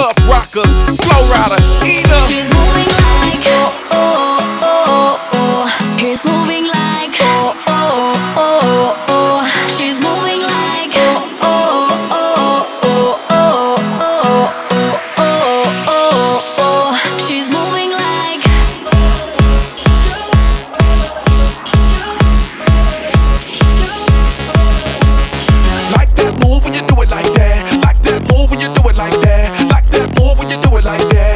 up rocker, flow rider, eater. She's moving. Yeah.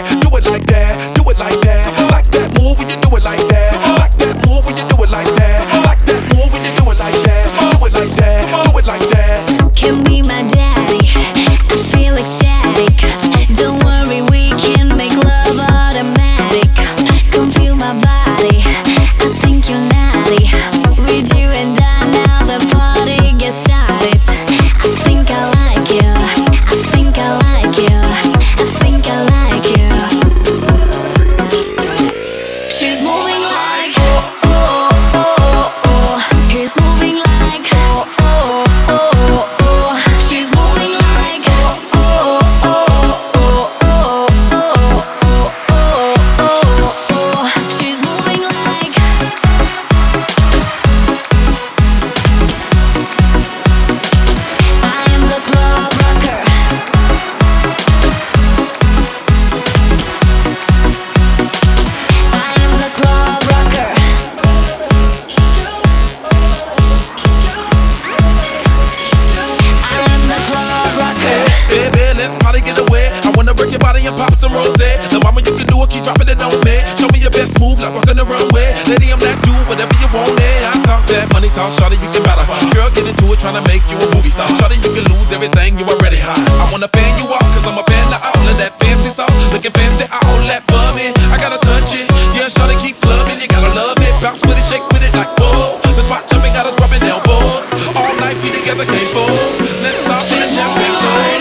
and pop some rose. The mama, you can do it, keep dropping it on me. Show me your best move, like walking the runway. Lady, I'm that dude, whatever you want, eh? I talk that money talk, shawty, you can batter. Girl, get into it, tryna make you a movie star. Shawty, you can lose everything, you already hot. I wanna fan you off, cause I'm a fan of all of that fancy stuff. Looking fancy, I all that bummy. I gotta touch it, yeah, shawty, keep clubbing, you gotta love it. Bounce with it, shake with it like whoa. The spot jumping got us rubbing elbows. All night, we together, can't fold. Let's start with the champagne